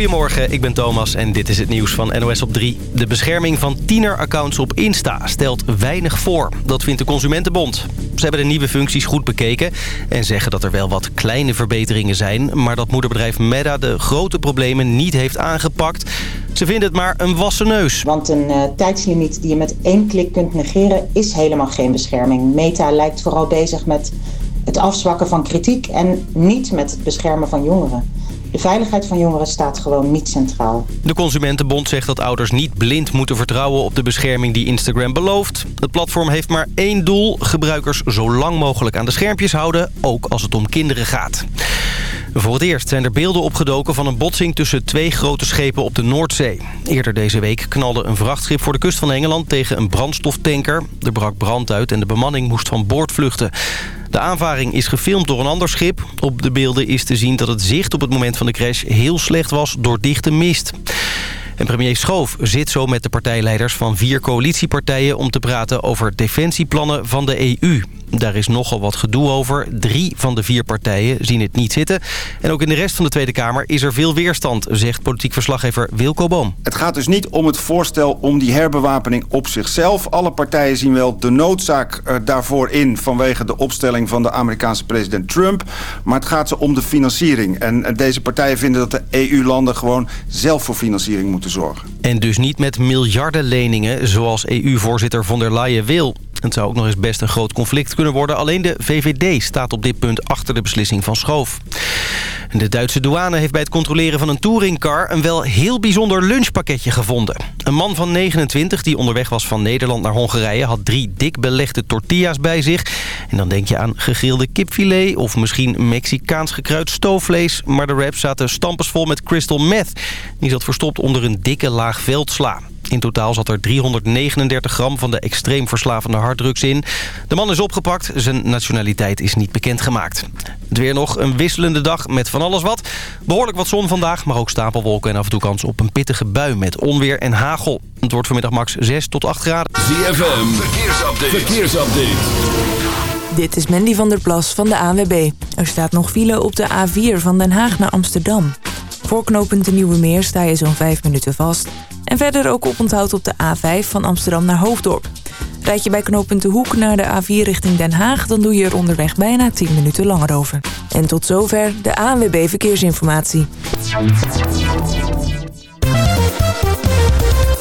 Goedemorgen, ik ben Thomas en dit is het nieuws van NOS op 3. De bescherming van tieneraccounts op Insta stelt weinig voor. Dat vindt de Consumentenbond. Ze hebben de nieuwe functies goed bekeken en zeggen dat er wel wat kleine verbeteringen zijn... maar dat moederbedrijf Meta de grote problemen niet heeft aangepakt. Ze vinden het maar een wassen neus. Want een uh, tijdslimiet die je met één klik kunt negeren is helemaal geen bescherming. Meta lijkt vooral bezig met het afzwakken van kritiek en niet met het beschermen van jongeren. De veiligheid van jongeren staat gewoon niet centraal. De Consumentenbond zegt dat ouders niet blind moeten vertrouwen op de bescherming die Instagram belooft. Het platform heeft maar één doel, gebruikers zo lang mogelijk aan de schermpjes houden, ook als het om kinderen gaat. Voor het eerst zijn er beelden opgedoken van een botsing tussen twee grote schepen op de Noordzee. Eerder deze week knalde een vrachtschip voor de kust van Engeland tegen een brandstoftanker. Er brak brand uit en de bemanning moest van boord vluchten. De aanvaring is gefilmd door een ander schip. Op de beelden is te zien dat het zicht op het moment van de crash heel slecht was door dichte mist. En premier Schoof zit zo met de partijleiders van vier coalitiepartijen... om te praten over defensieplannen van de EU. Daar is nogal wat gedoe over. Drie van de vier partijen zien het niet zitten. En ook in de rest van de Tweede Kamer is er veel weerstand... zegt politiek verslaggever Wilco Boom. Het gaat dus niet om het voorstel om die herbewapening op zichzelf. Alle partijen zien wel de noodzaak uh, daarvoor in... vanwege de opstelling van de Amerikaanse president Trump. Maar het gaat ze om de financiering. En uh, deze partijen vinden dat de EU-landen gewoon zelf voor financiering moeten zorgen. En dus niet met miljarden leningen, zoals EU-voorzitter von der Leyen wil. Het zou ook nog eens best een groot conflict kunnen worden. Alleen de VVD staat op dit punt achter de beslissing van Schoof. De Duitse douane heeft bij het controleren van een touringcar... een wel heel bijzonder lunchpakketje gevonden. Een man van 29 die onderweg was van Nederland naar Hongarije... had drie dik belegde tortillas bij zich. En dan denk je aan gegrilde kipfilet... of misschien Mexicaans gekruid stoofvlees. Maar de wraps zaten stampensvol met crystal meth. Die zat verstopt onder een dikke laag veldsla. In totaal zat er 339 gram van de extreem verslavende harddrugs in. De man is opgepakt. Zijn nationaliteit is niet bekendgemaakt. Het weer nog een wisselende dag met van alles wat. Behoorlijk wat zon vandaag, maar ook stapelwolken en af en toe kans op een pittige bui met onweer en hagel. Het wordt vanmiddag max 6 tot 8 graden. ZFM, verkeersupdate. verkeersupdate. Dit is Mandy van der Plas van de ANWB. Er staat nog file op de A4 van Den Haag naar Amsterdam. Voor knooppunt de Nieuwe Meer sta je zo'n 5 minuten vast. En verder ook oponthoud op de A5 van Amsterdam naar Hoofddorp. Rijd je bij knooppunt De Hoek naar de A4 richting Den Haag... dan doe je er onderweg bijna 10 minuten langer over. En tot zover de ANWB Verkeersinformatie.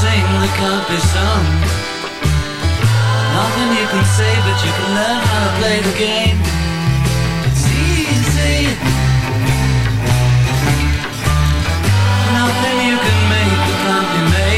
Can't be sung. Nothing you can say, but you can learn how to play the game. It's easy. Nothing you can make that can't be made.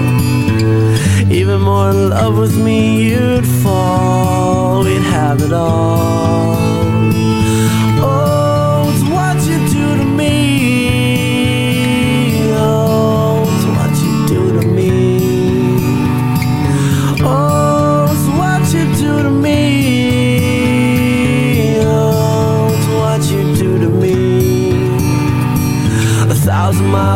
Even more in love with me, you'd fall. We'd have it all. Oh, it's what you do to me. Oh, it's what you do to me. Oh, it's what you do to me.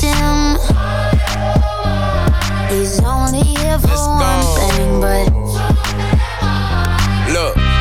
Him.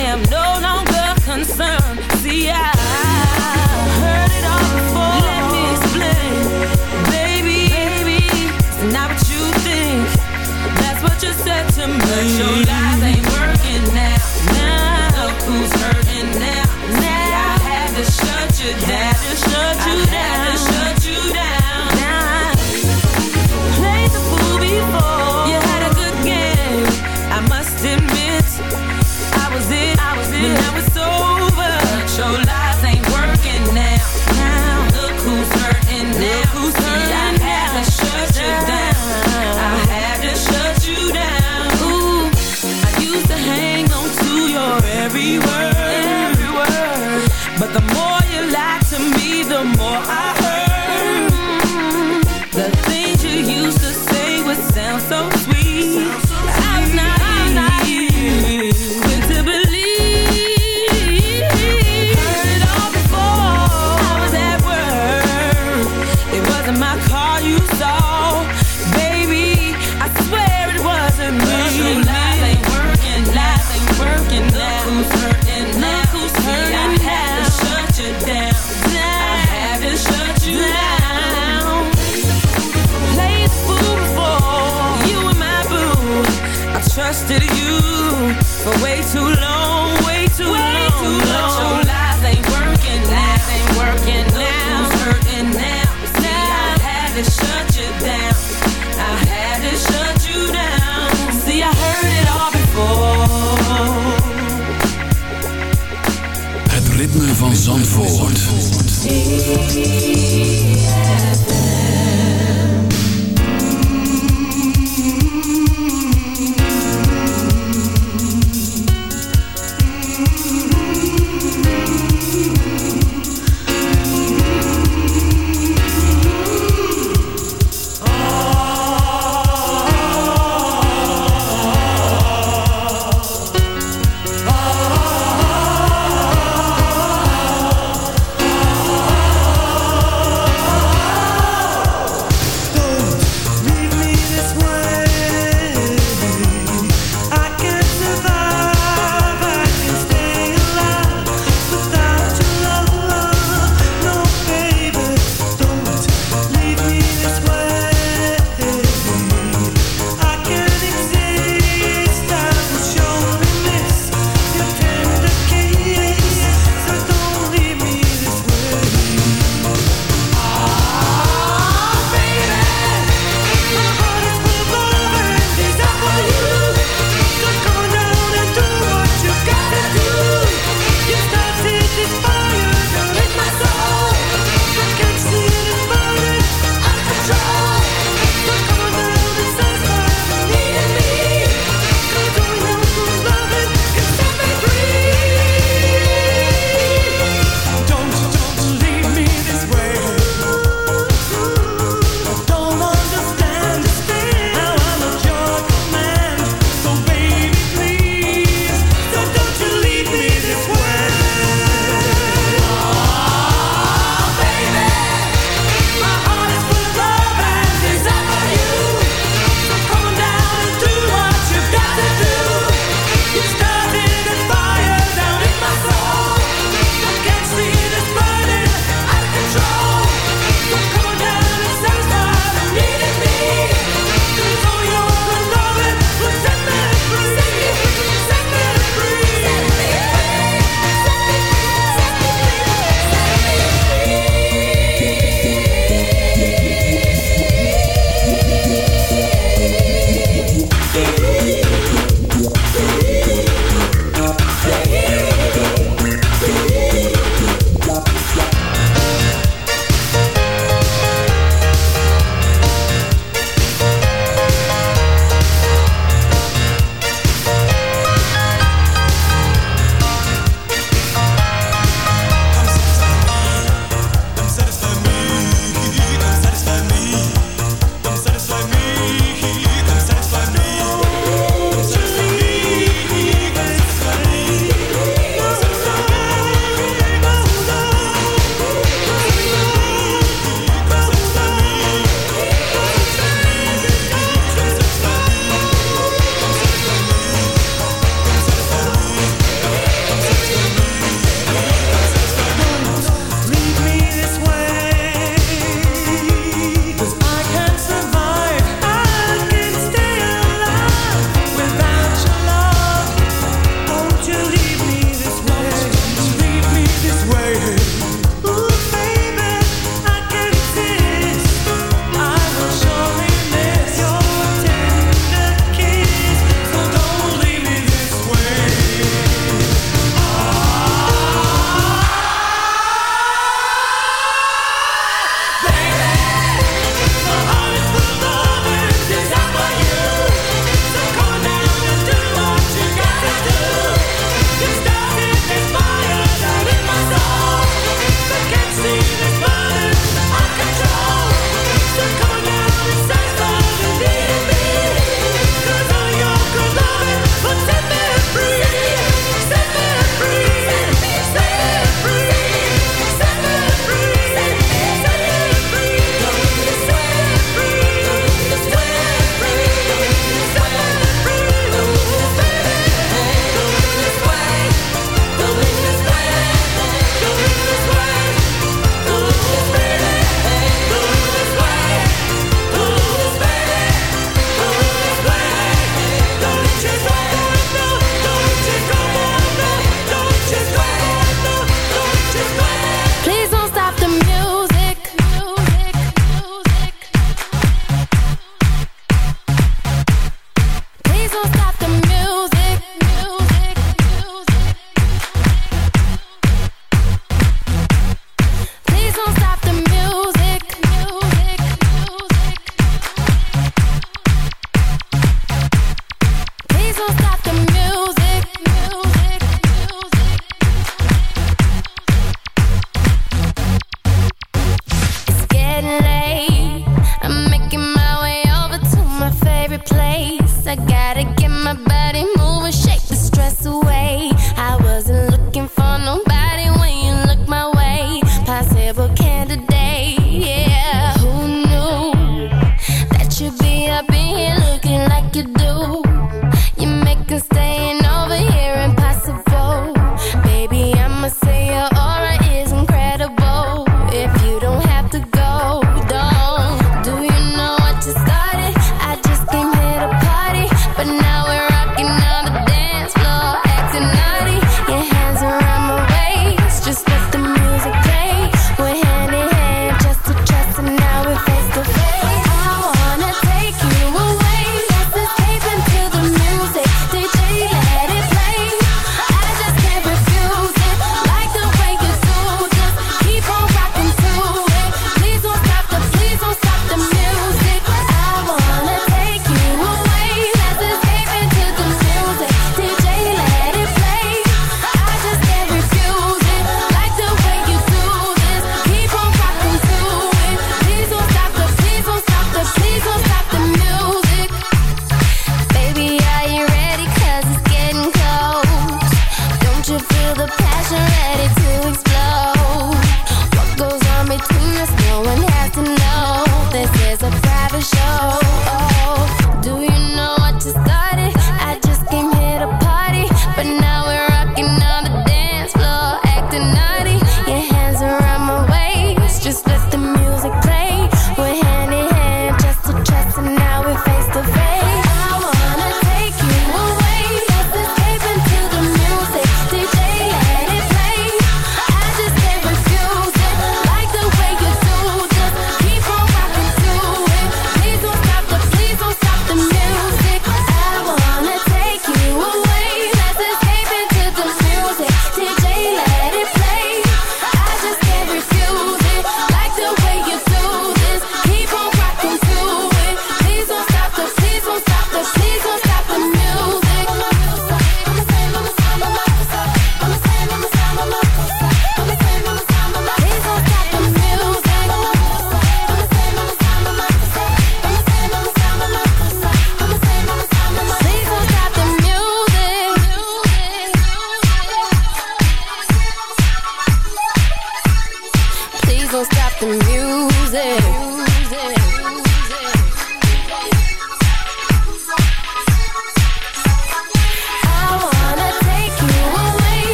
am no longer concerned. See, I heard it all before. Let me explain, baby. it's not what you think. That's what you said to me. Your lies ain't working now. Now look who's hurting now. now. I had to shut you down.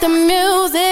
The music.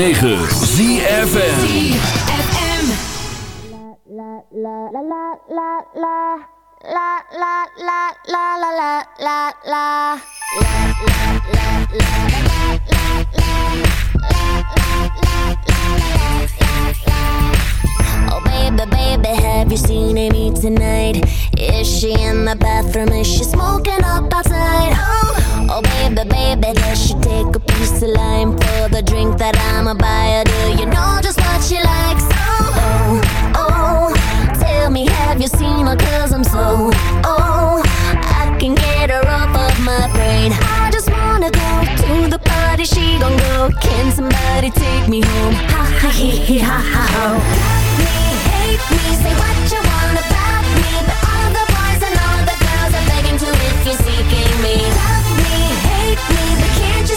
106.9 ZFN oh, tonight? Is she in the bathroom? Is she smoking up outside? Oh. Oh baby, baby, let you take a piece of lime for the drink that I'ma buy her. Do you know just what she likes? Oh, oh, oh, tell me, have you seen her? Cause I'm so, oh, I can get her off of my brain. I just wanna go to the party, she gon' go. Can somebody take me home? Ha ha he he ha ha ho. Love me, hate me, say what you want about me, but all the boys and all the girls are begging to if you're seeking me. Love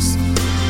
lovers.